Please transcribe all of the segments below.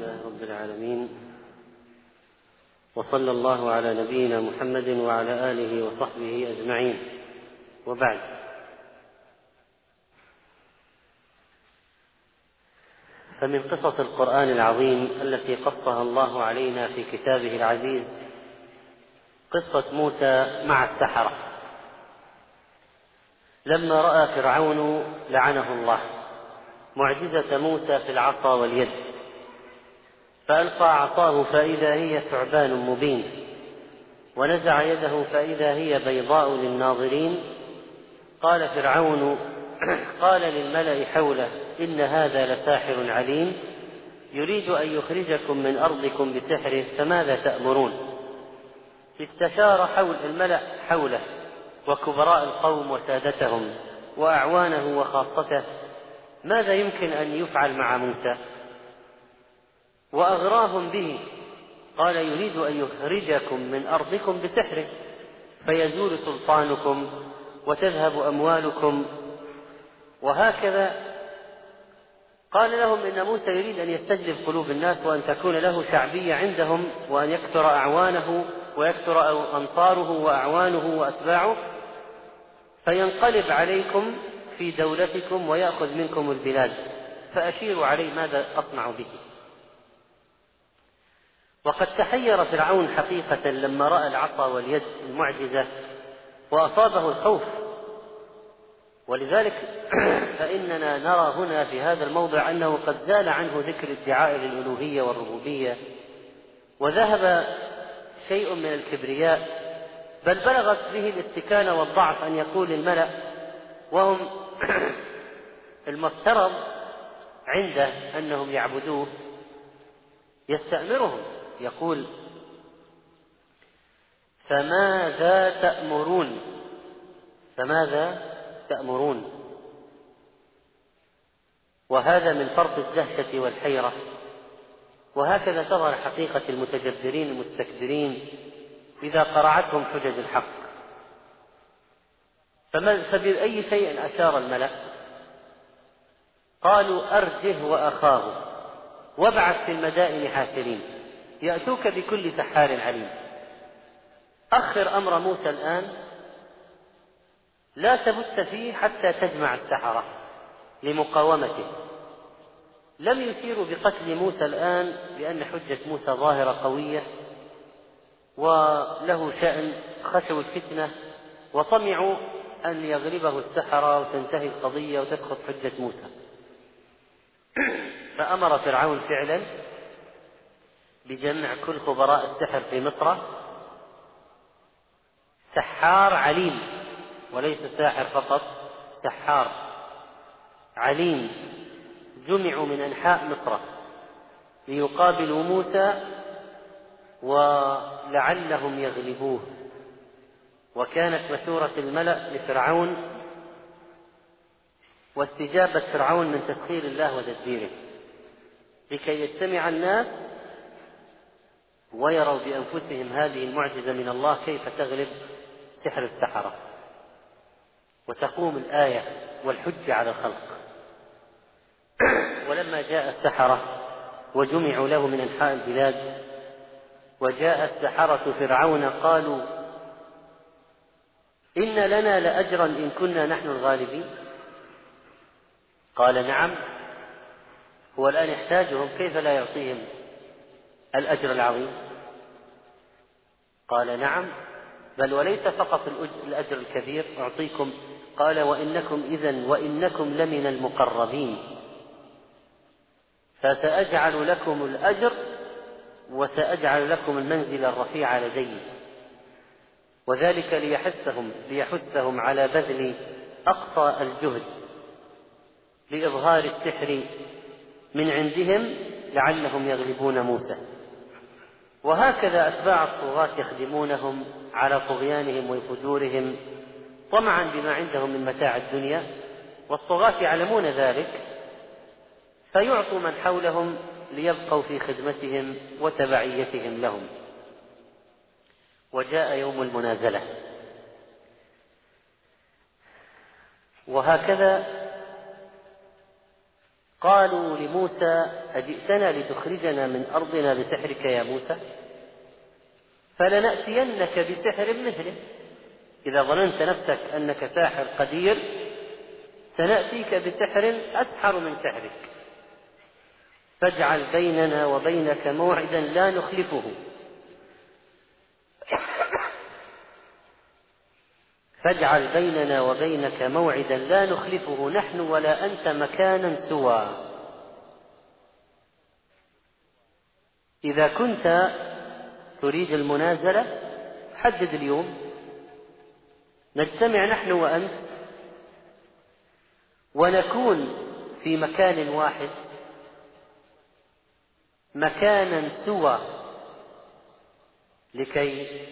لله رب العالمين وصلى الله على نبينا محمد وعلى آله وصحبه أجمعين. وبعد. فمن قصص القرآن العظيم التي قصها الله علينا في كتابه العزيز قصة موسى مع السحرة. لما رأى فرعون لعنه الله معجزة موسى في العصا واليد. فألقى عصاه فإذا هي ثعبان مبين ونزع يده فإذا هي بيضاء للناظرين. قال فرعون قال للملأ حوله إن هذا لساحر عليم يريد أن يخرجكم من أرضكم بسحره فماذا تأمرون؟ استشار حول الملأ حوله وكبراء القوم وسادتهم وأعوانه وخاصته. ماذا يمكن أن يفعل مع موسى؟ وأغراهم به. قال يريد أن يخرجكم من أرضكم بسحره فيزول سلطانكم وتذهب أموالكم. وهكذا قال لهم إن موسى يريد أن يستجلب قلوب الناس وأن تكون له شعبية عندهم وأن يكثر أعوانه ويكثر أنصاره وأعوانه وأتباعه. فينقلب عليكم في دولتكم ويأخذ منكم البلاد. فأشيروا عليه ماذا أصنع به. وقد تحير فرعون حقيقة لما رأى العصا واليد المعجزة وأصابه الخوف. ولذلك فإننا نرى هنا في هذا الموضع أنه قد زال عنه ذكر ادعاء للألوهية والربوبية وذهب شيء من الكبرياء بل بلغت به الإستكانة والضعف أن يقول الملأ وهم المفترض عنده أنهم يعبدوه يستأمرهم. يقول فماذا تأمرون؟ فماذا تأمرون؟ وهذا من فرط الدهشة والحيرة. وهكذا تظهر حقيقة المتجبرين المستكبرين إذا قرعتهم حجج الحق. فبأي شيء أشار الملأ؟ قالوا أرجه وأخاه وابعث في المدائن حاشرين. يأتوك بكل سحار عليم. أخر أمر موسى الآن لا تبت فيه حتى تجمع السحرة لمقاومته. لم يشيروا بقتل موسى الآن لأن حجة موسى ظاهرة قوية وله شأن خشوا الفتنة وطمعوا أن يغلبه السحرة وتنتهي القضية وتسقط حجة موسى. فأمر فرعون فعلا بجمع كل خبراء السحر في مصر. سحار عليم وليس ساحر فقط سحار عليم. جمعوا من أنحاء مصر ليقابلوا موسى ولعلهم يغلبوه. وكانت مشورة الملأ لفرعون واستجابة فرعون من تسخير الله وتدبيره. لكي يجتمع الناس ويروا بأنفسهم هذه المعجزة من الله كيف تغلب سحر السحرة. وتقوم الآية والحجة على الخلق. ولما جاء السحرة وجمعوا له من أنحاء البلاد وجاء السحرة فرعون قالوا إن لنا لأجرا إن كنا نحن الغالبين. قال نعم هو الآن يحتاجهم كيف لا يعطيهم؟ الأجر العظيم. قال نعم بل وليس فقط الأجر الكبير. أعطيكم. قال وإنكم إذا وإنكم لمن المقربين. فسأجعل لكم الأجر وسأجعل لكم المنزل الرفيع لدي. وذلك ليحثهم ليحثهم على بذل أقصى الجهد لإظهار السحر من عندهم لعلهم يغلبون موسى. وهكذا أتباع الطغاة يخدمونهم على طغيانهم وفجورهم طمعا بما عندهم من متاع الدنيا والطغاة يعلمون ذلك فيعطوا من حولهم ليبقوا في خدمتهم وتبعيتهم لهم. وجاء يوم المنازلة. وهكذا قالوا لموسى أجئتنا لتخرجنا من أرضنا بسحرك يا موسى؟ فلنأتينك بسحر مثله. إذا ظننت نفسك أنك ساحر قدير سنأتيك بسحر أسحر من سحرك. فاجعل بيننا وبينك موعدا لا نخلفه. فاجعل بيننا وبينك موعدا لا نخلفه نحن ولا أنت مكانا سوى. إذا كنت تريد المنازلة حدد اليوم. نجتمع نحن وأنت. ونكون في مكان واحد. مكانا سوى. لكي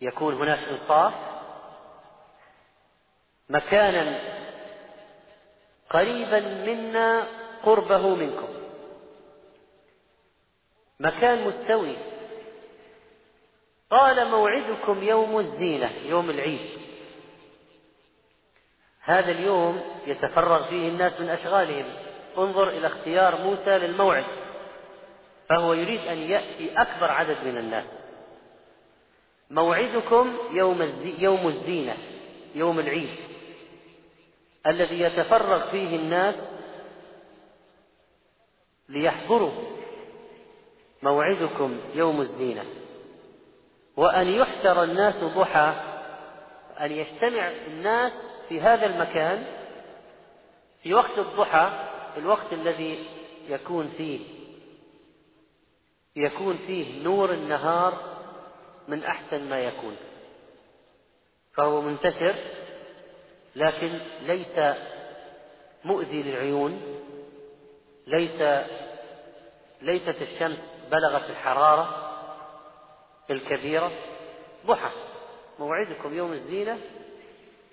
يكون هناك انصاف. مكانا قريبا منا قربه منكم. مكان مستوي. قال موعدكم يوم الزينة يوم العيد. هذا اليوم يتفرغ فيه الناس من أشغالهم. انظر إلى اختيار موسى للموعد. فهو يريد أن يأتي أكبر عدد من الناس. موعدكم يوم الزينة يوم العيد. الذي يتفرغ فيه الناس ليحضروا موعدكم يوم الزينة. وأن يحشر الناس ضحى أن يجتمع الناس في هذا المكان في وقت الضحى الوقت الذي يكون فيه يكون فيه نور النهار من أحسن ما يكون. فهو منتشر لكن ليس مؤذي للعيون ليس ليست الشمس بلغت الحرارة الكبيرة. ضحى. موعدكم يوم الزينة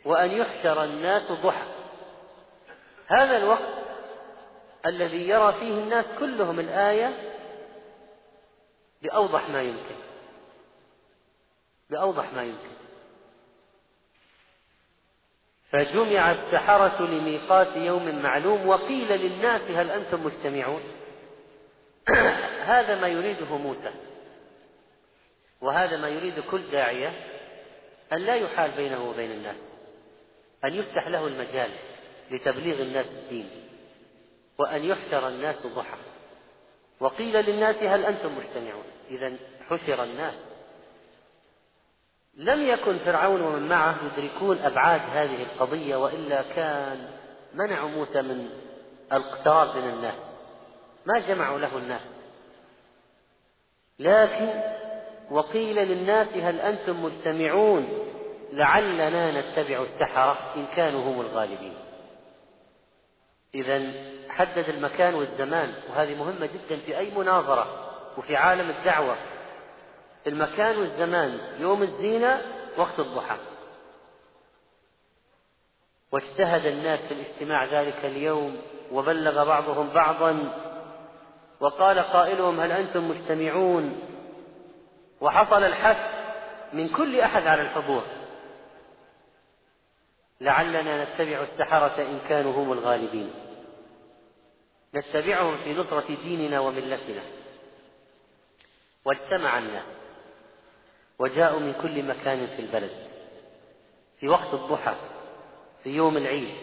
وأن يحشر الناس ضحى. هذا الوقت الذي يرى فيه الناس كلهم الآية بأوضح ما يمكن. بأوضح ما يمكن. فجمع السحرة لميقات يوم معلوم وقيل للناس هل أنتم مجتمعون هذا ما يريده موسى. وهذا ما يريد كل داعية أن لا يحال بينه وبين الناس أن يفتح له المجال لتبليغ الناس الدين وأن يحشر الناس ضحى. وقيل للناس هل أنتم مجتمعون إذا حشر الناس لم يكن فرعون ومن معه يدركون أبعاد هذه القضية وإلا كان منعوا موسى من الاقتراب من الناس. ما جمعوا له الناس. لكن وقيل للناس هل أنتم مجتمعون لعلنا نتبع السحرة إن كانوا هم الغالبين. إذا حدد المكان والزمان وهذه مهمة جدا في أي مناظرة وفي عالم الدعوة. المكان والزمان يوم الزينة وقت الضحى. واجتهد الناس في الاجتماع ذلك اليوم وبلغ بعضهم بعضا وقال قائلهم هل أنتم مجتمعون؟ وحصل الحث من كل أحد على الحضور. لعلنا نتبع السحرة إن كانوا هم الغالبين. نتبعهم في نصرة ديننا وملتنا. واجتمع الناس. وجاءوا من كل مكان في البلد. في وقت الضحى في يوم العيد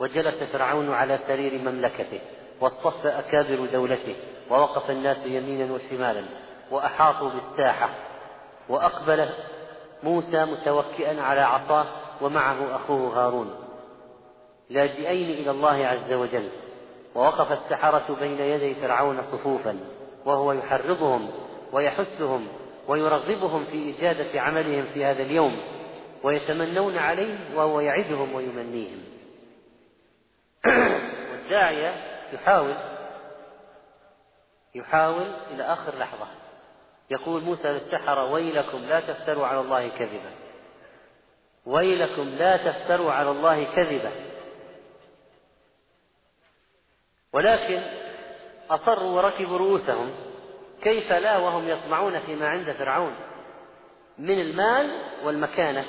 وجلس فرعون على سرير مملكته واصطف أكابر دولته ووقف الناس يمينا وشمالا وأحاطوا بالساحة وأقبل موسى متوكئا على عصاه ومعه أخوه هارون. لاجئين إلى الله عز وجل ووقف السحرة بين يدي فرعون صفوفا وهو يحرضهم ويحثهم ويرغبهم في إجادة عملهم في هذا اليوم ويتمنون عليه وهو يعدهم ويمنيهم. والداعية يحاول يحاول إلى آخر لحظة. يقول موسى للسحرة ويلكم لا تفتروا على الله كذبا. ويلكم لا تفتروا على الله كذبا. ولكن أصروا وركبوا رؤوسهم. كيف لا وهم يطمعون فيما عند فرعون؟ من المال والمكانة.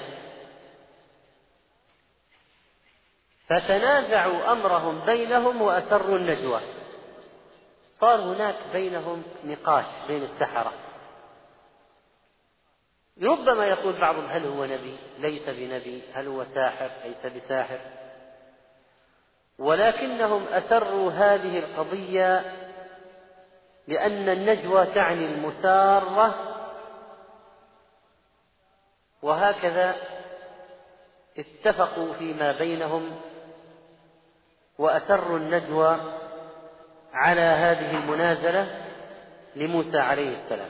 فتنازعوا أمرهم بينهم وأسروا النجوى. صار هناك بينهم نقاش بين السحرة. ربما يقول بعضهم هل هو نبي؟ ليس بنبي. هل هو ساحر؟ ليس بساحر. ولكنهم أسروا هذه القضية لأن النجوى تعني المسارة وهكذا اتفقوا فيما بينهم وأسروا النجوى على هذه المنازلة لموسى عليه السلام.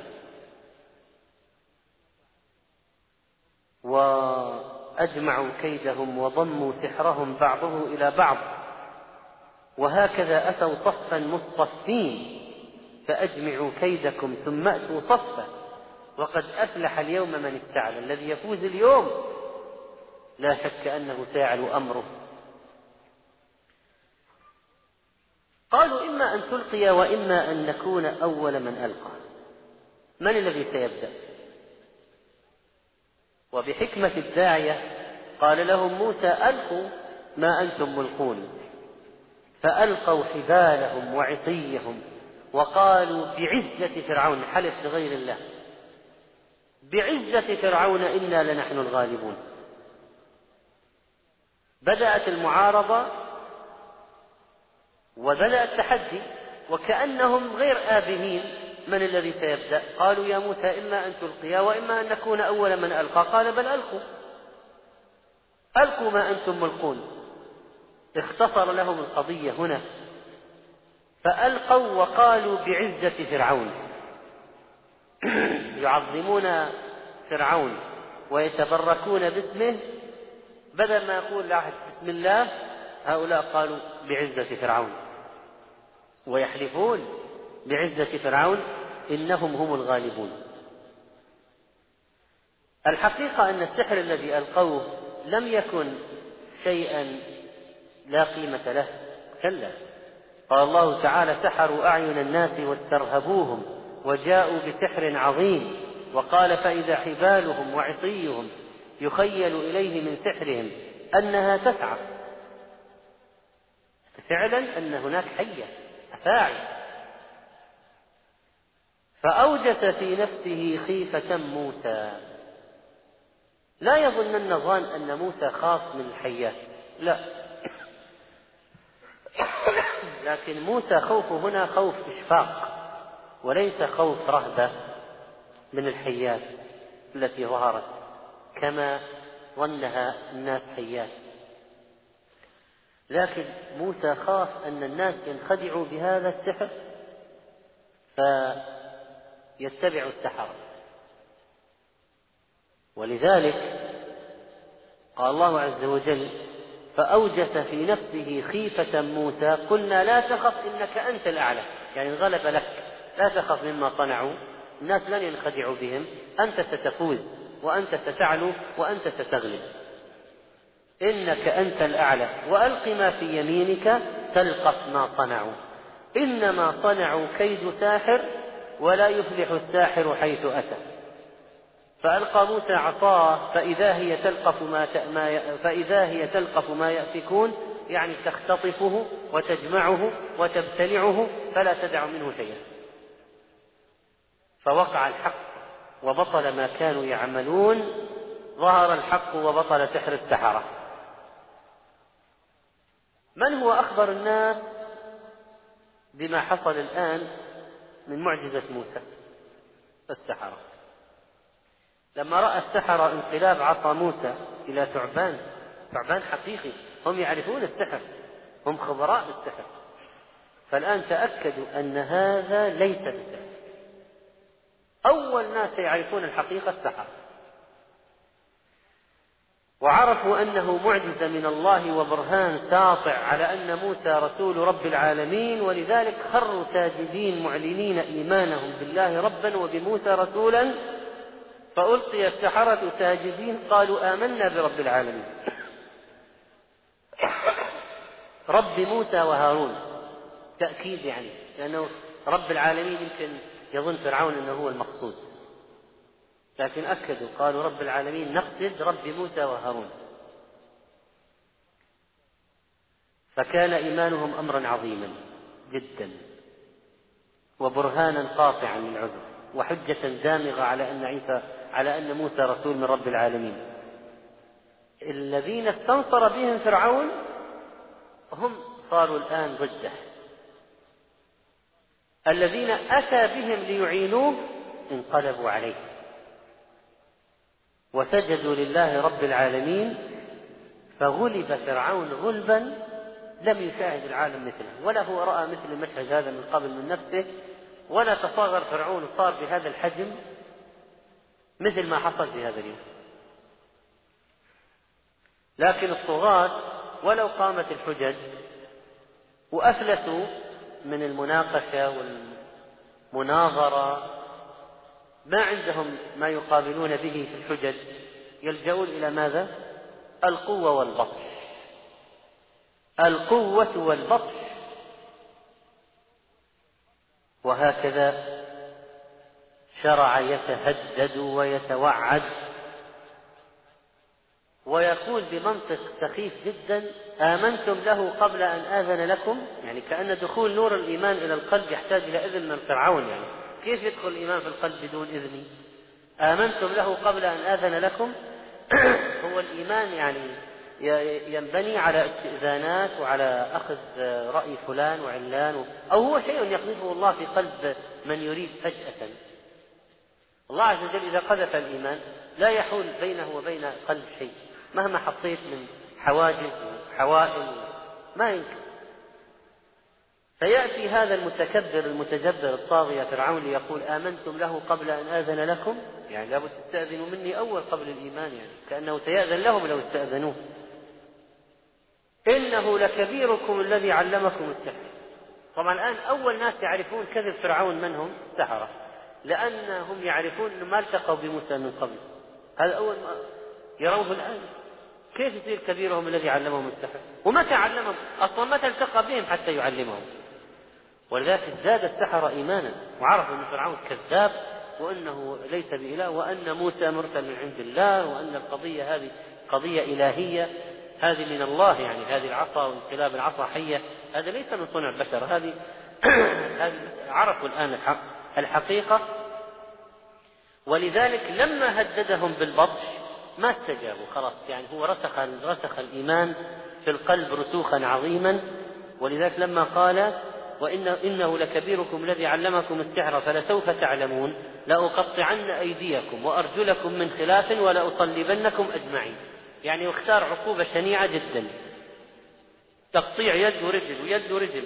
وأجمعوا كيدهم وضموا سحرهم بعضه إلى بعض. وهكذا أتوا صفا مصطفين فأجمعوا كيدكم ثم أتوا صفا. وقد أفلح اليوم من استعلى. الذي يفوز اليوم لا شك أنه سيعلو أمره. قالوا إما أن تلقي وإما أن نكون أول من ألقى. من الذي سيبدأ؟ وبحكمة الداعية قال لهم موسى ألقوا ما أنتم ملقون. فألقوا حبالهم وعصيهم. وقالوا بعزة فرعون حلف لغير الله؟ بعزة فرعون إنا لنحن الغالبون. بدأت المعارضة وبدأ التحدي وكأنهم غير آبهين. من الذي سيبدأ؟ قالوا يا موسى إما أن تلقيا وإما أن نكون أول من ألقى. قال بل ألقوا. ألقوا ما أنتم ملقون. اختصر لهم القضية هنا. فألقوا وقالوا بعزة فرعون. يعظمون فرعون ويتبركون باسمه. بدل ما يقول لاحد بسم الله هؤلاء قالوا بعزة فرعون. ويحلفون بعزة فرعون إنهم هم الغالبون. الحقيقة أن السحر الذي ألقوه لم يكن شيئا لا قيمة له. كلا. قال الله تعالى سحروا أعين الناس واسترهبوهم وجاءوا بسحر عظيم وقال فإذا حبالهم وعصيهم يخيل إليه من سحرهم أنها تسعى فعلا أن هناك حية أفاعي فأوجس في نفسه خيفة موسى. لا يظنن ظان أن موسى خاف من الحيات لا. لكن موسى خوفه هنا خوف إشفاق وليس خوف رهبة من الحيات التي ظهرت كما ظنها الناس حيات. لكن موسى خاف أن الناس ينخدعوا بهذا السحر فيتبعوا السحرة. ولذلك قال الله عز وجل فأوجس في نفسه خيفة موسى قلنا لا تخف إنك أنت الأعلى. يعني الغلب لك. لا تخف مما صنعوا. الناس لن ينخدعوا بهم. أنت ستفوز وأنت ستعلو وأنت ستغلب. إنك أنت الأعلى. وألق ما في يمينك تلقف ما صنعوا. إنما صنعوا كيد ساحر ولا يفلح الساحر حيث أتى. فألقى موسى عصاه فإذا هي تلقف ما, فإذا هي تلقف ما يأفكون يعني تختطفه وتجمعه وتبتلعه فلا تدع منه شيئا. فوقع الحق وبطل ما كانوا يعملون ظهر الحق وبطل سحر السحرة. من هو أخبر الناس بما حصل الآن من معجزة موسى؟ السحرة. لما رأى السحرة انقلاب عصا موسى إلى ثعبان ثعبان حقيقي هم يعرفون السحر هم خبراء بالسحر فالآن تأكدوا أن هذا ليس بسحر. أول ناس يعرفون الحقيقة السحرة وعرفوا أنه معجزة من الله وبرهان ساطع على أن موسى رسول رب العالمين ولذلك خروا ساجدين معلنين إيمانهم بالله ربا وبموسى رسولا فألقي السحرة ساجدين قالوا آمنا برب العالمين. رب موسى وهارون. تأكيد يعني لأنه رب العالمين يمكن يظن فرعون أنه هو المقصود. لكن أكدوا قالوا رب العالمين نقصد رب موسى وهارون. فكان إيمانهم أمرا عظيما جدا وبرهانا قاطعا للعذر وحجة دامغة على أن عيسى على أن موسى رسول من رب العالمين. الذين استنصر بهم فرعون هم صاروا الآن ضده. الذين أتى بهم ليعينوه انقلبوا عليه. وسجدوا لله رب العالمين فغلب فرعون غلبا لم يشاهد العالم مثله. ولا هو رأى مثل المشهد هذا من قبل من نفسه ولا تصاغر فرعون صار بهذا الحجم. مثل ما حصل في هذا اليوم. لكن الطغاة ولو قامت الحجج وأفلسوا من المناقشة والمناظرة ما عندهم ما يقابلون به في الحجج يلجؤون إلى ماذا؟ القوة والبطش. القوة والبطش. وهكذا شرع يتهدد ويتوعد. ويقول بمنطق سخيف جدا آمنتم له قبل أن آذن لكم؟ يعني كأن دخول نور الإيمان إلى القلب يحتاج إلى إذن من فرعون يعني. كيف يدخل الإيمان في القلب بدون إذن؟ آمنتم له قبل أن آذن لكم؟ هو الإيمان يعني ينبني على استئذانات وعلى أخذ رأي فلان وعلان أو هو شيء يقذفه الله في قلب من يريد فجأة. الله عز وجل إذا قذف الإيمان لا يحول بينه وبين قلب شيء مهما حطيت من حواجز وحوائل ما يمكن. فيأتي هذا المتكبر المتجبر الطاغية فرعون ليقول آمنتم له قبل أن آذن لكم؟ يعني لابد تستأذنوا مني أول قبل الإيمان يعني كأنه سيأذن لهم لو استأذنوه. إنه لكبيركم الذي علمكم السحر. طبعا الآن أول ناس يعرفون كذب فرعون من هم؟ السحرة. لأنهم يعرفون أنه ما التقوا بموسى من قبل. هذا أول ما يروه الآن كيف يصير كبيرهم الذي علمهم السحر؟ ومتى علمهم؟ أصلا متى التقى بهم حتى يعلمهم؟ ولذلك ازداد السحرة إيمانا وعرفوا أن فرعون كذاب وأنه ليس بإله وأن موسى مرسل من عند الله وأن القضية هذه قضية إلهية. هذه من الله يعني هذه العصا وانقلاب العصا حية. هذا ليس من صنع البشر هذه هذه عرفوا الآن الحق. الحقيقة. ولذلك لما هددهم بالبطش ما استجابوا خلاص يعني هو رسخ رسخ الإيمان في القلب رسوخا عظيما. ولذلك لما قال وإن إنه لكبيركم الذي علمكم السحر فلسوف تعلمون. لأقطعن أيديكم وأرجلكم من خلاف ولأصلبنكم أجمعين. يعني اختار عقوبة شنيعة جدا. تقطيع يد ورجل ويد ورجل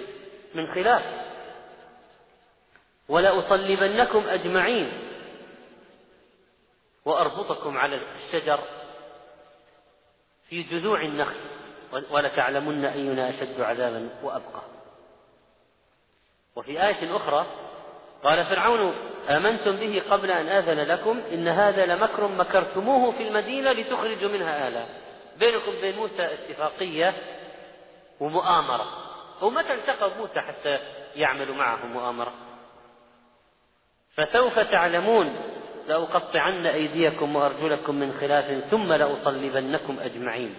من خلاف. ولأصلبنكم أجمعين. وأربطكم على الشجر في جذوع النخل. ولتعلمن أينا أشد عذابا وأبقى. وفي آية أخرى قال فرعون آمنتم به قبل أن آذن لكم إن هذا لمكر مكرتموه في المدينة لتخرجوا منها آلا. بينكم بين موسى اتفاقية ومؤامرة. ومتى التقى موسى حتى يعملوا معه مؤامرة؟ فسوف تعلمون لأقطعن أيديكم وأرجلكم من خلاف ثم لأصلبنكم أجمعين.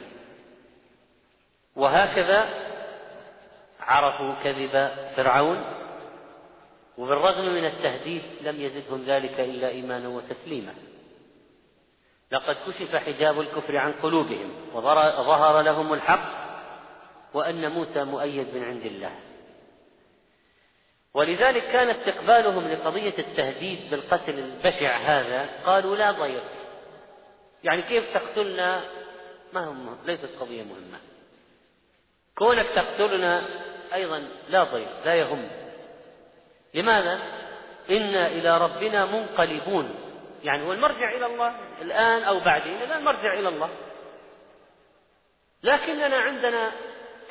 وهكذا عرفوا كذب فرعون وبالرغم من التهديد لم يزدهم ذلك إلا إيمانا وتسليما. لقد كشف حجاب الكفر عن قلوبهم وظهر لهم الحق وأن موسى مؤيد من عند الله. ولذلك كان استقبالهم لقضية التهديد بالقتل البشع هذا قالوا لا ضير. يعني كيف تقتلنا؟ ما هم ليست قضية مهمة. كونك تقتلنا أيضا لا ضير لا يهم. لماذا؟ إنا إلى ربنا منقلبون. يعني هو المرجع إلى الله الآن أو بعدين؟ الآن المرجع إلى الله. لكننا عندنا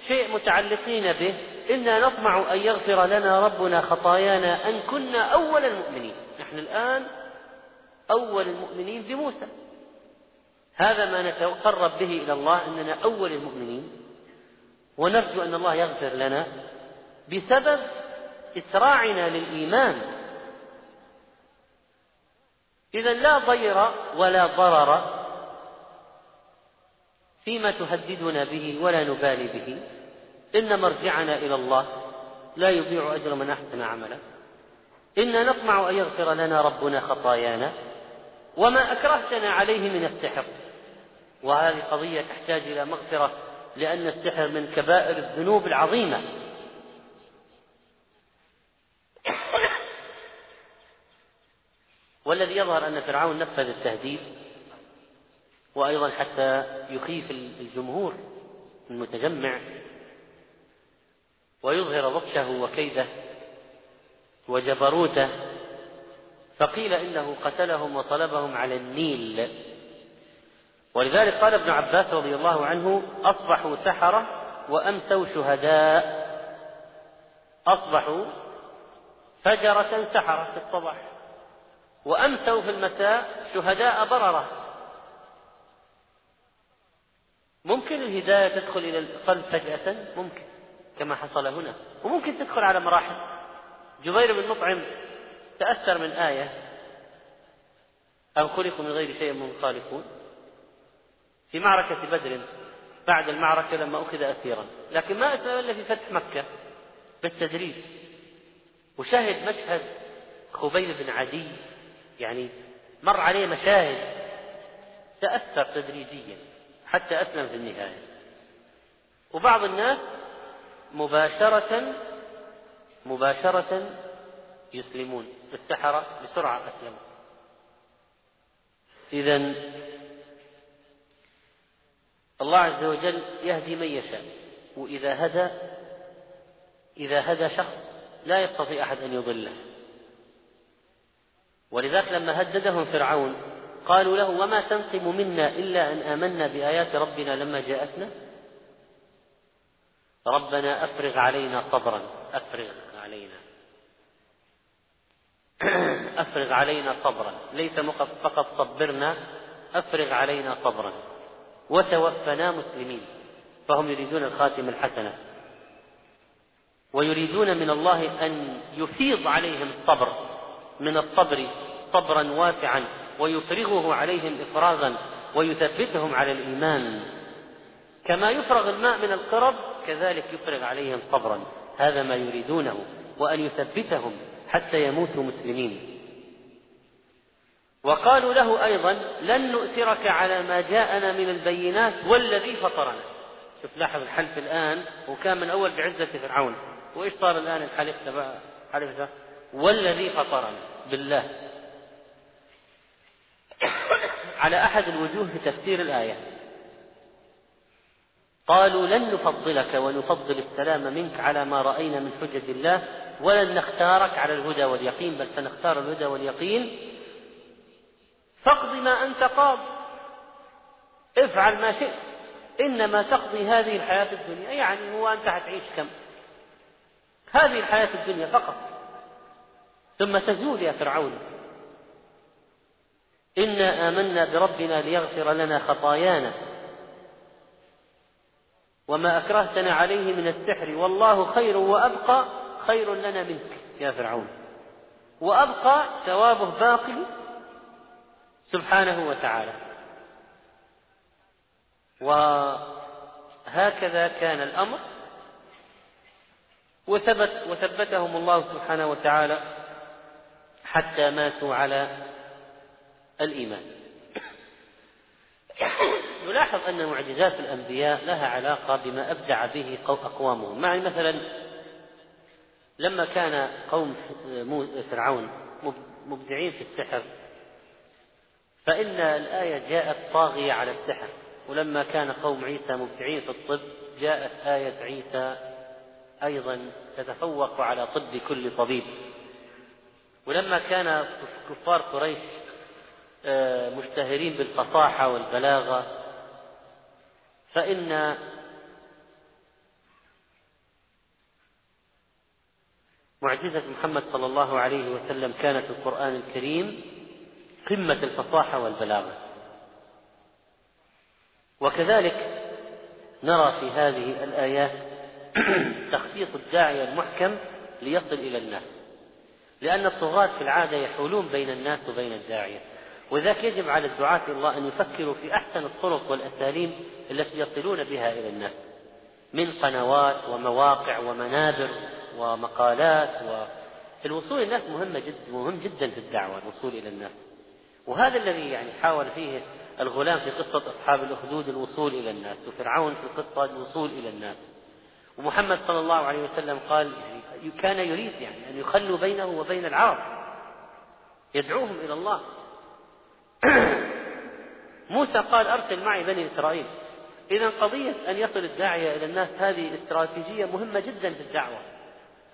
شيء متعلقين به إنا نطمع أن يغفر لنا ربنا خطايانا أن كنا أول المؤمنين. نحن الآن أول المؤمنين بموسى. هذا ما نتقرب به إلى الله أننا أول المؤمنين. ونرجو أن الله يغفر لنا بسبب إسراعنا للإيمان. إذا لا ضير ولا ضرر فيما تهددنا به ولا نبالي به. إن مرجعنا إلى الله لا يضيع أجر من أحسن عملا إنا نطمع أن يغفر لنا ربنا خطايانا وما أكرهتنا عليه من السحر. وهذه قضية تحتاج إلى مغفرة لأن السحر من كبائر الذنوب العظيمة. والذي يظهر أن فرعون نفذ التهديد وأيضا حتى يخيف الجمهور المتجمع ويظهر بطشه وكيده وجبروته فقيل إنه قتلهم وطلبهم على النيل. ولذلك قال ابن عباس رضي الله عنه أصبحوا سحرة وأمسوا شهداء. أصبحوا فجرة سحرة في الصباح وأمسوا في المساء شهداء بررة. ممكن الهداية تدخل إلى القلب فجأة؟ ممكن. كما حصل هنا. وممكن تدخل على مراحل. جبير بن مطعم تأثر من آية. أم خلقوا من غير شيء من خالقون؟ في معركة بدر بعد المعركة لما أخذ أسيرا. لكن ما أسلم إلا في فتح مكة بالتدريج وشهد مشهد خبيب بن عدي يعني مر عليه مشاهد تأثر تدريجيا حتى أسلم في النهاية. وبعض الناس مباشرة مباشرة يسلمون. السحرة بسرعة أسلموا. إذا الله عز وجل يهدي من يشاء وإذا هدى إذا هدى شخص لا يستطيع أحد أن يضله. ولذلك لما هددهم فرعون قالوا له وما تنقم منا إلا أن آمنا بآيات ربنا لما جاءتنا؟ ربنا أفرغ علينا صبرا. أفرغ علينا. أفرغ علينا صبرا. ليس فقط صبرنا أفرغ علينا صبرا. وتوفنا مسلمين. فهم يريدون الخاتمة الحسنة. ويريدون من الله أن يفيض عليهم الصبر. من الصبر صبرا واسعا. ويفرغه عليهم إفراغا. ويثبتهم على الإيمان. كما يفرغ الماء من القرب كذلك يفرغ عليهم صبرا. هذا ما يريدونه وأن يثبتهم حتى يموتوا مسلمين. وقالوا له أيضا لن نؤثرك على ما جاءنا من البينات والذي فطرنا. شوف لاحظ الحلف الآن وكان من أول بعزة فرعون. وإيش صار الآن الحلف تبع حلف والذي فطرنا. بالله. على أحد الوجوه في تفسير الآية. قالوا لن نفضلك ونفضل السلام منك على ما رأينا من حجج الله ولن نختارك على الهدى واليقين بل سنختار الهدى واليقين. فاقض ما أنت قاض. افعل ما شئت. إنما تقضي هذه الحياة الدنيا. يعني هو أنت حتعيش كم؟ هذه الحياة الدنيا فقط. ثم تزول يا فرعون. إنا آمنا بربنا ليغفر لنا خطايانا. وما أكرهتنا عليه من السحر والله خير وأبقى خير لنا منك يا فرعون. وأبقى ثوابه باقي سبحانه وتعالى. وهكذا كان الأمر. وثبت وثبتهم الله سبحانه وتعالى حتى ماتوا على الإيمان. نلاحظ أن معجزات الأنبياء لها علاقة بما أبدع به أقوامهم. معي مثلا لما كان قوم فرعون مبدعين في السحر فإن الآية جاءت طاغية على السحر. ولما كان قوم عيسى مبدعين في الطب جاءت آية عيسى أيضا تتفوق على طب كل طبيب. ولما كان كفار قريش آه، مشتهرين بالفصاحة والبلاغة فإن معجزة محمد صلى الله عليه وسلم كانت القرآن الكريم قمة الفصاحة والبلاغة. وكذلك نرى في هذه الآيات تخصيص الداعية المحكم ليصل إلى الناس. لأن الطغاة في العادة يحولون بين الناس وبين الداعية. وذاك يجب على الدعاة الله أن يفكروا في أحسن الطرق والأساليب التي يصلون بها إلى الناس. من قنوات ومواقع ومنابر ومقالات والوصول الناس مهمة جدا مهم جدا في الدعوة الوصول إلى الناس. وهذا الذي يعني حاول فيه الغلام في قصة أصحاب الأخدود الوصول إلى الناس وفرعون في القصة الوصول إلى الناس. ومحمد صلى الله عليه وسلم قال يعني كان يريد يعني أن يخلوا بينه وبين العرب يدعوهم إلى الله. موسى قال أرسل معي بني إسرائيل إذا قضية أن يصل الداعية إلى الناس هذه استراتيجية مهمة جدا في الدعوة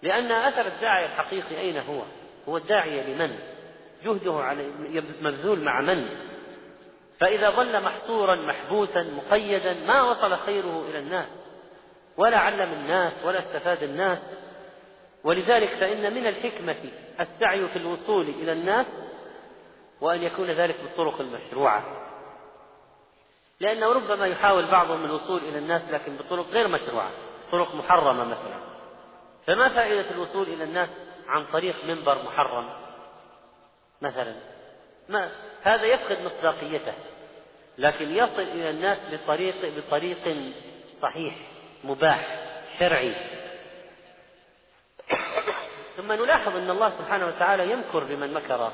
لأن أثر الداعية الحقيقي أين هو؟ هو الداعية لمن؟ جهده على مبذول مع من؟ فإذا ظل محصورا محبوسا مقيدا ما وصل خيره إلى الناس ولا علم الناس ولا استفاد الناس ولذلك فإن من الحكمة السعي في الوصول إلى الناس وأن يكون ذلك بالطرق المشروعة. لأنه ربما يحاول بعضهم الوصول إلى الناس لكن بطرق غير مشروعة طرق محرمة مثلا. فما فائدة الوصول إلى الناس عن طريق منبر محرم؟ مثلا ما هذا يفقد مصداقيته لكن يصل إلى الناس بطريق بطريق صحيح مباح شرعي. ثم نلاحظ أن الله سبحانه وتعالى يمكر بمن مكر.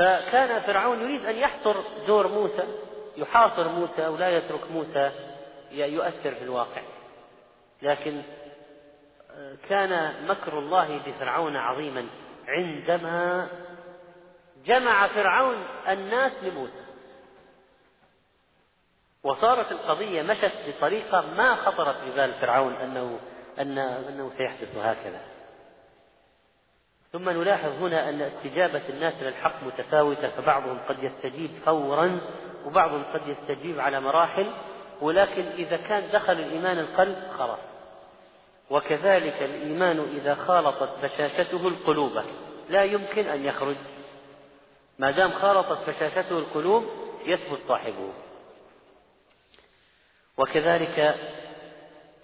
فكان فرعون يريد أن يحصر دور موسى يحاصر موسى أو لا يترك موسى يؤثر في الواقع. لكن كان مكر الله بفرعون عظيما. عندما جمع فرعون الناس لموسى وصارت القضية مشت بطريقة ما خطرت في بال فرعون أنه أن أنه سيحدث هكذا. ثم نلاحظ هنا أن استجابة الناس للحق متفاوتة فبعضهم قد يستجيب فورا وبعضهم قد يستجيب على مراحل ولكن إذا كان دخل الإيمان القلب خلاص. وكذلك الإيمان إذا خالطت بشاشته القلوب لا يمكن أن يخرج. ما دام خالطت بشاشته القلوب يثبت صاحبه. وكذلك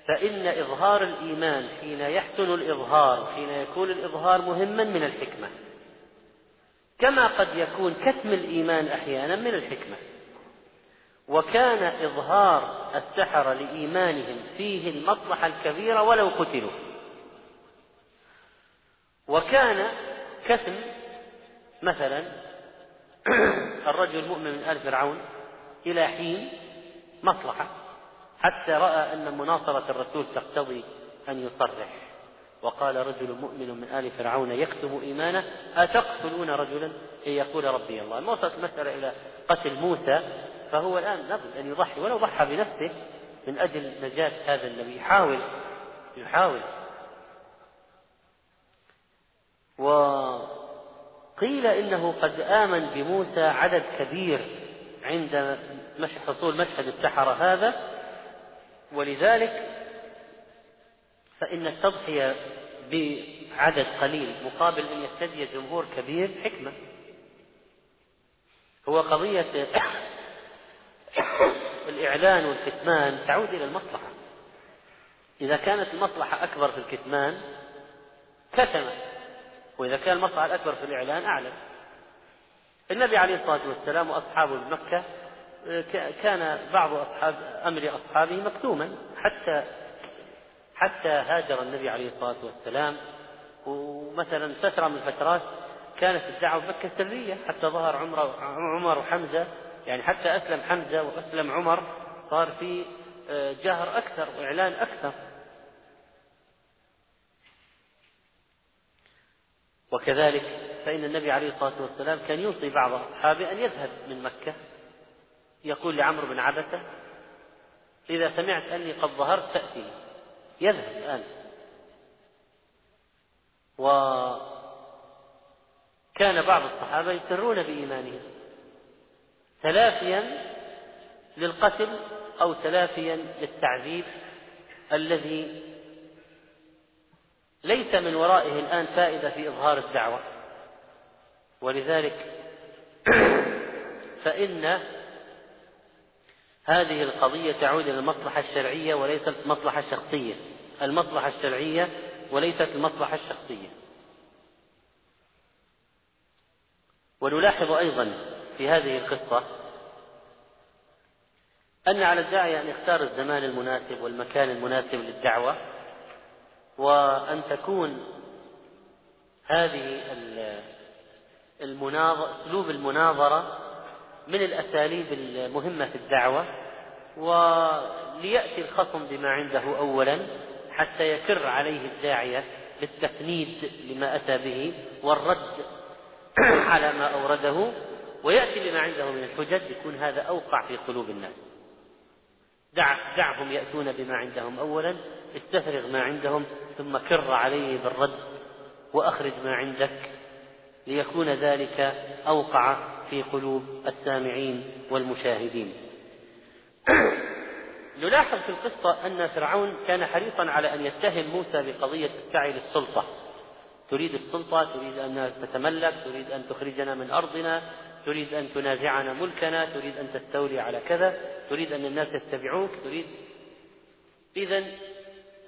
فإن إظهار الإيمان حين يحسن الإظهار حين يكون الإظهار مهما من الحكمة. كما قد يكون كتم الإيمان أحيانا من الحكمة. وكان إظهار السحرة لإيمانهم فيه المصلحة الكبيرة ولو قتلوا. وكان كتم مثلا الرجل المؤمن من آل فرعون إلى حين مصلحة. حتى رأى أن مناصرة الرسول تقتضي أن يصرح. وقال رجل مؤمن من آل فرعون يكتم إيمانه أتقتلون رجلا؟ أن يقول ربي الله. ما وصلت المسألة إلى قتل موسى فهو الآن لابد أن يضحي ولو ضحى بنفسه من أجل نجاة هذا النبي. يحاول يحاول. وقيل إنه قد آمن بموسى عدد كبير عند حصول مشهد السحرة هذا. ولذلك فإن التضحية بعدد قليل مقابل أن يستدعي جمهور كبير حكمة. هو قضية الإعلان والكتمان تعود إلى المصلحة. إذا كانت المصلحة أكبر في الكتمان كتم وإذا كان المصلحة الأكبر في الإعلان أعلن. النبي عليه الصلاة والسلام وأصحابه بمكة كان بعض أصحاب أمر أصحابه مكتوما حتى حتى هاجر النبي عليه الصلاة والسلام. ومثلا فترة من الفترات كانت الدعوة بمكة سرية حتى ظهر عمر عمر وحمزة. يعني حتى أسلم حمزة وأسلم عمر صار في آه، جهر أكثر وإعلان أكثر. وكذلك فإن النبي عليه الصلاة والسلام كان يوصي بعض أصحابه أن يذهب من مكة. يقول لعمرو بن عبسة إذا سمعت أني قد ظهرت تأتي يذهب الآن. وكان بعض الصحابة يسرون بإيمانهم. تلافيا للقتل أو تلافيا للتعذيب الذي ليس من ورائه الآن فائدة في إظهار الدعوة. ولذلك فإن هذه القضية تعود إلى المصلحة الشرعية وليست المصلحة الشخصية. المصلحة الشرعية وليست المصلحة الشخصية. ونلاحظ أيضا في هذه القصة أن على الداعية أن يختار الزمان المناسب والمكان المناسب للدعوة وأن تكون هذه المناظرة أسلوب المناظرة من الأساليب المهمة في الدعوة وليأتي الخصم بما عنده أولا حتى يكر عليه الداعية بالتفنيد لما أتى به والرد على ما أورده ويأتي بما عنده من الحجج يكون هذا أوقع في قلوب الناس. دع دعهم يأتون بما عندهم أولا استفرغ ما عندهم ثم كر عليه بالرد وأخرج ما عندك ليكون ذلك أوقع في قلوب السامعين والمشاهدين. نلاحظ في القصة أن فرعون كان حريصا على أن يتهم موسى بقضية السعي للسلطة. تريد السلطة تريد أن تتملك تريد أن تخرجنا من أرضنا تريد أن تنازعنا ملكنا تريد أن تستولي على كذا تريد أن الناس يتبعوك تريد. إذا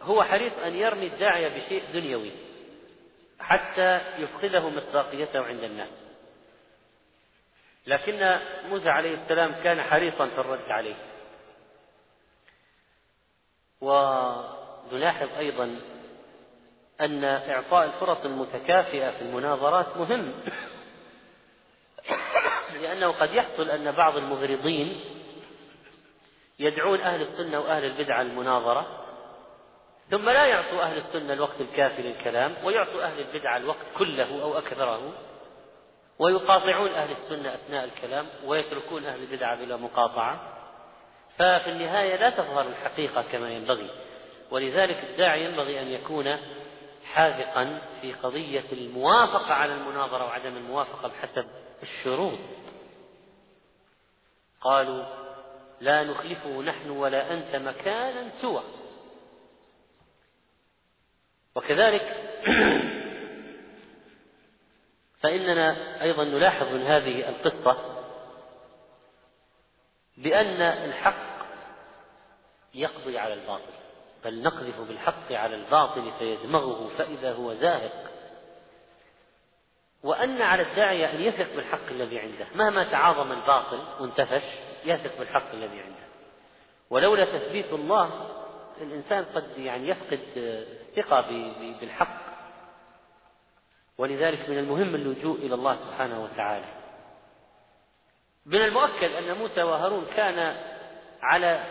هو حريص أن يرمي الداعية بشيء دنيوي حتى يفقده مصداقيته عند الناس. لكن موسى عليه السلام كان حريصا في الرد عليه. ونلاحظ أيضا أن إعطاء الفرص المتكافئة في المناظرات مهم. لأنه قد يحصل أن بعض المغرضين يدعون أهل السنة وأهل البدعة المناظرة ثم لا يعطوا أهل السنة الوقت الكافي للكلام ويعطوا أهل البدعة الوقت كله أو أكثره. ويقاطعون أهل السنة أثناء الكلام ويتركون أهل البدعة بلا مقاطعة. ففي النهاية لا تظهر الحقيقة كما ينبغي ولذلك الداعي ينبغي أن يكون حاذقا في قضية الموافقة على المناظرة وعدم الموافقة بحسب الشروط. قالوا لا نخلفه نحن ولا أنت مكانا سوى. وكذلك فإننا أيضا نلاحظ من هذه القصة بأن الحق يقضي على الباطل بل نقذف بالحق على الباطل فيدمغه فإذا هو زاهق. وأن على الداعية أن يثق بالحق الذي عنده مهما تعاظم الباطل وانتفش يثق بالحق الذي عنده. ولولا تثبيت الله الإنسان قد يعني يفقد ثقة بالحق. ولذلك من المهم اللجوء إلى الله سبحانه وتعالى. من المؤكد أن موسى وهارون كان على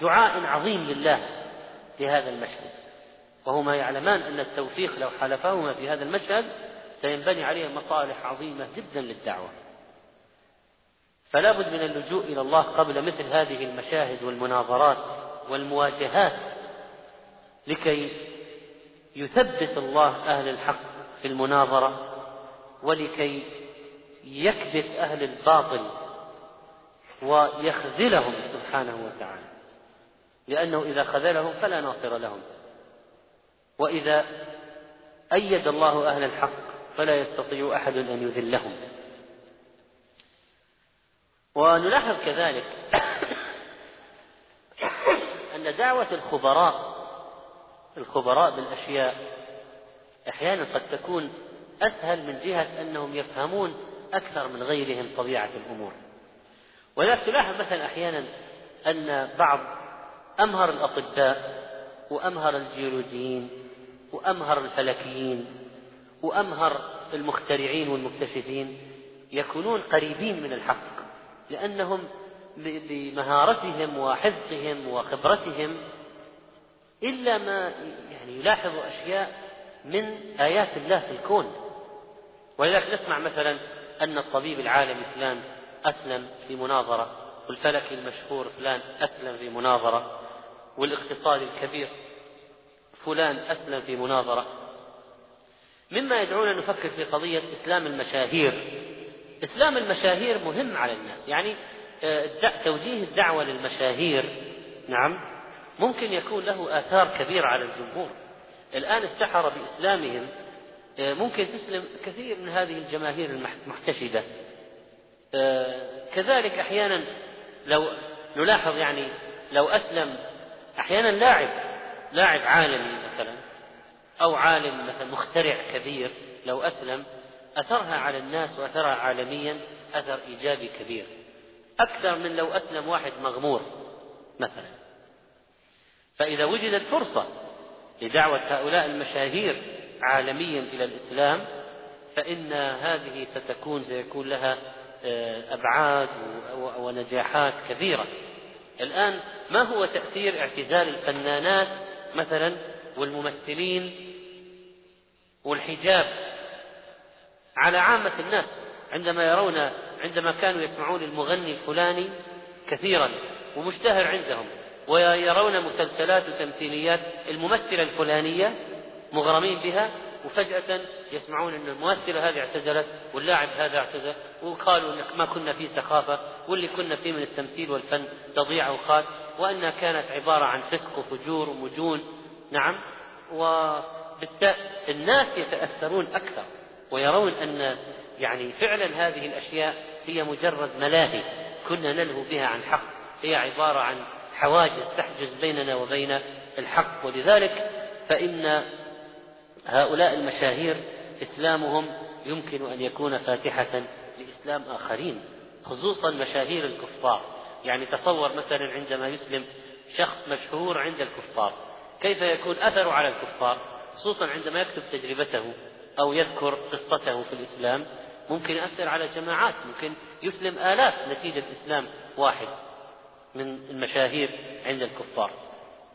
دعاء عظيم لله في هذا المشهد. وهما يعلمان أن التوفيق لو حالفهما في هذا المشهد سينبني عليه مصالح عظيمة جدا للدعوة. فلا بد من اللجوء إلى الله قبل مثل هذه المشاهد والمناظرات والمواجهات لكي يثبت الله أهل الحق. في المناظرة ولكي يكبت أهل الباطل ويخذلهم سبحانه وتعالى. لأنه إذا خذلهم فلا ناصر لهم. وإذا أيد الله أهل الحق فلا يستطيع أحد أن يذلهم. ونلاحظ كذلك أن دعوة الخبراء الخبراء بالأشياء أحيانا قد تكون أسهل من جهة أنهم يفهمون أكثر من غيرهم طبيعة الأمور. ولذلك تلاحظ مثلا أحيانا أن بعض أمهر الأطباء وأمهر الجيولوجيين وأمهر الفلكيين وأمهر المخترعين والمكتشفين يكونون قريبين من الحق لأنهم بمهارتهم وحفظهم وخبرتهم إلا ما يعني يلاحظ أشياء من آيات الله في الكون. ولذلك نسمع مثلا أن الطبيب العالمي فلان أسلم في مناظرة والفلكي المشهور فلان أسلم في مناظرة والاقتصادي الكبير فلان أسلم في مناظرة. مما يدعونا نفكر في قضية إسلام المشاهير. إسلام المشاهير مهم على الناس. يعني آه، توجيه الدعوة للمشاهير. نعم. ممكن يكون له آثار كبيرة على الجمهور. الآن السحرة بإسلامهم آه، ممكن تسلم كثير من هذه الجماهير المحتشدة. آه، كذلك أحيانا لو نلاحظ يعني لو أسلم أحيانا لاعب لاعب عالمي مثلا أو عالم مثلا مخترع كبير لو أسلم أثرها على الناس وأثرها عالميا أثر إيجابي كبير. أكثر من لو أسلم واحد مغمور مثلا. فإذا وجدت فرصة لدعوة هؤلاء المشاهير عالميا إلى الإسلام فإن هذه ستكون سيكون لها آه، أبعاد ونجاحات كبيرة. الآن ما هو تأثير اعتزال الفنانات مثلا والممثلين والحجاب على عامة الناس؟ عندما يرون عندما كانوا يسمعون المغني الفلاني كثيرا ومشتهر عندهم ويرون مسلسلات وتمثيليات الممثلة الفلانية مغرمين بها وفجأة يسمعون أن الممثلة هذه اعتزلت واللاعب هذا اعتزل وقالوا أنك ما كنا فيه سخافة واللي كنا فيه من التمثيل والفن تضيع أوقات وأنها كانت عبارة عن فسق وفجور ومجون. نعم. وبالتالي الناس يتأثرون أكثر ويرون أن يعني فعلا هذه الأشياء هي مجرد ملاهي كنا نلهو بها عن حق هي عبارة عن حواجز تحجز بيننا وبين الحق. ولذلك فإن هؤلاء المشاهير إسلامهم يمكن أن يكون فاتحة لإسلام آخرين خصوصا مشاهير الكفار. يعني تصور مثلا عندما يسلم شخص مشهور عند الكفار كيف يكون أثره على الكفار؟ خصوصا عندما يكتب تجربته أو يذكر قصته في الإسلام ممكن يأثر على جماعات ممكن يسلم آلاف نتيجة إسلام واحد. من المشاهير عند الكفار.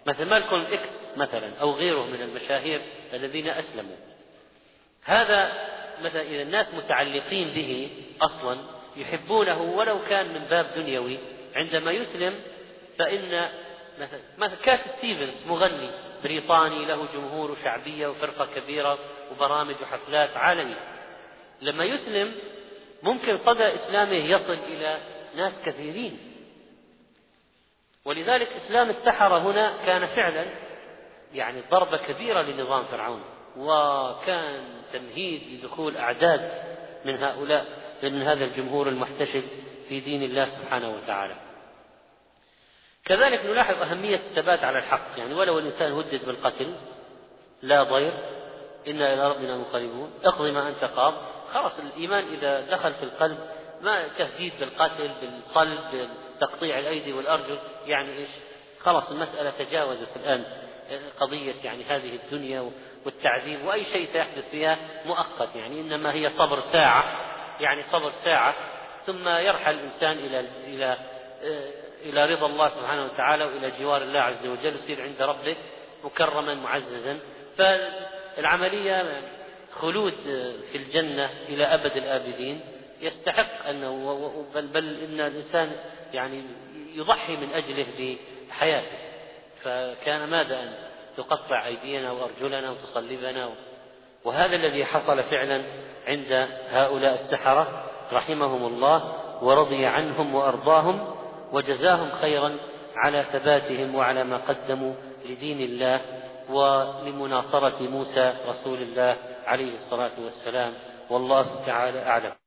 مثل مالكولم إكس مثلا أو غيره من المشاهير الذين أسلموا. هذا مثلا إذا الناس متعلقين به أصلا يحبونه ولو كان من باب دنيوي. عندما يسلم فإن مثلا مثلا كات ستيفنز مغني بريطاني له جمهور وشعبية وفرقة كبيرة وبرامج وحفلات عالمية لما يسلم ممكن صدى إسلامه يصل إلى ناس كثيرين. ولذلك إسلام السحرة هنا كان فعلا يعني ضربة كبيرة لنظام فرعون وكان تمهيد لدخول أعداد من هؤلاء من هذا الجمهور المحتشد في دين الله سبحانه وتعالى. كذلك نلاحظ أهمية الثبات على الحق. يعني ولو الإنسان هدد بالقتل لا ضير إنا إلى ربنا منقلبون اقضي ما أنت قاض. خلاص الإيمان إذا دخل في القلب ما تهديد بالقتل بالصلب بتقطيع الأيدي والأرجل يعني إيش؟ خلاص المسألة تجاوزت الآن قضية يعني هذه الدنيا والتعذيب وأي شيء سيحدث فيها مؤقت يعني إنما هي صبر ساعة يعني صبر ساعة ثم يرحل الإنسان إلى إلى إلى رضا الله سبحانه وتعالى وإلى جوار الله عز وجل يصير عند ربه مكرما معززا. فالعملية خلود في الجنة إلى أبد الآبدين. يستحق أنه بل, بل إن الإنسان يعني يضحي من أجله بحياته. فكان ماذا أن تقطع أيدينا وأرجلنا وتصلبنا وهذا الذي حصل فعلا عند هؤلاء السحرة رحمهم الله ورضي عنهم وأرضاهم وجزاهم خيرا على ثباتهم وعلى ما قدموا لدين الله ولمناصرة موسى رسول الله عليه الصلاة والسلام. والله تعالى أعلم.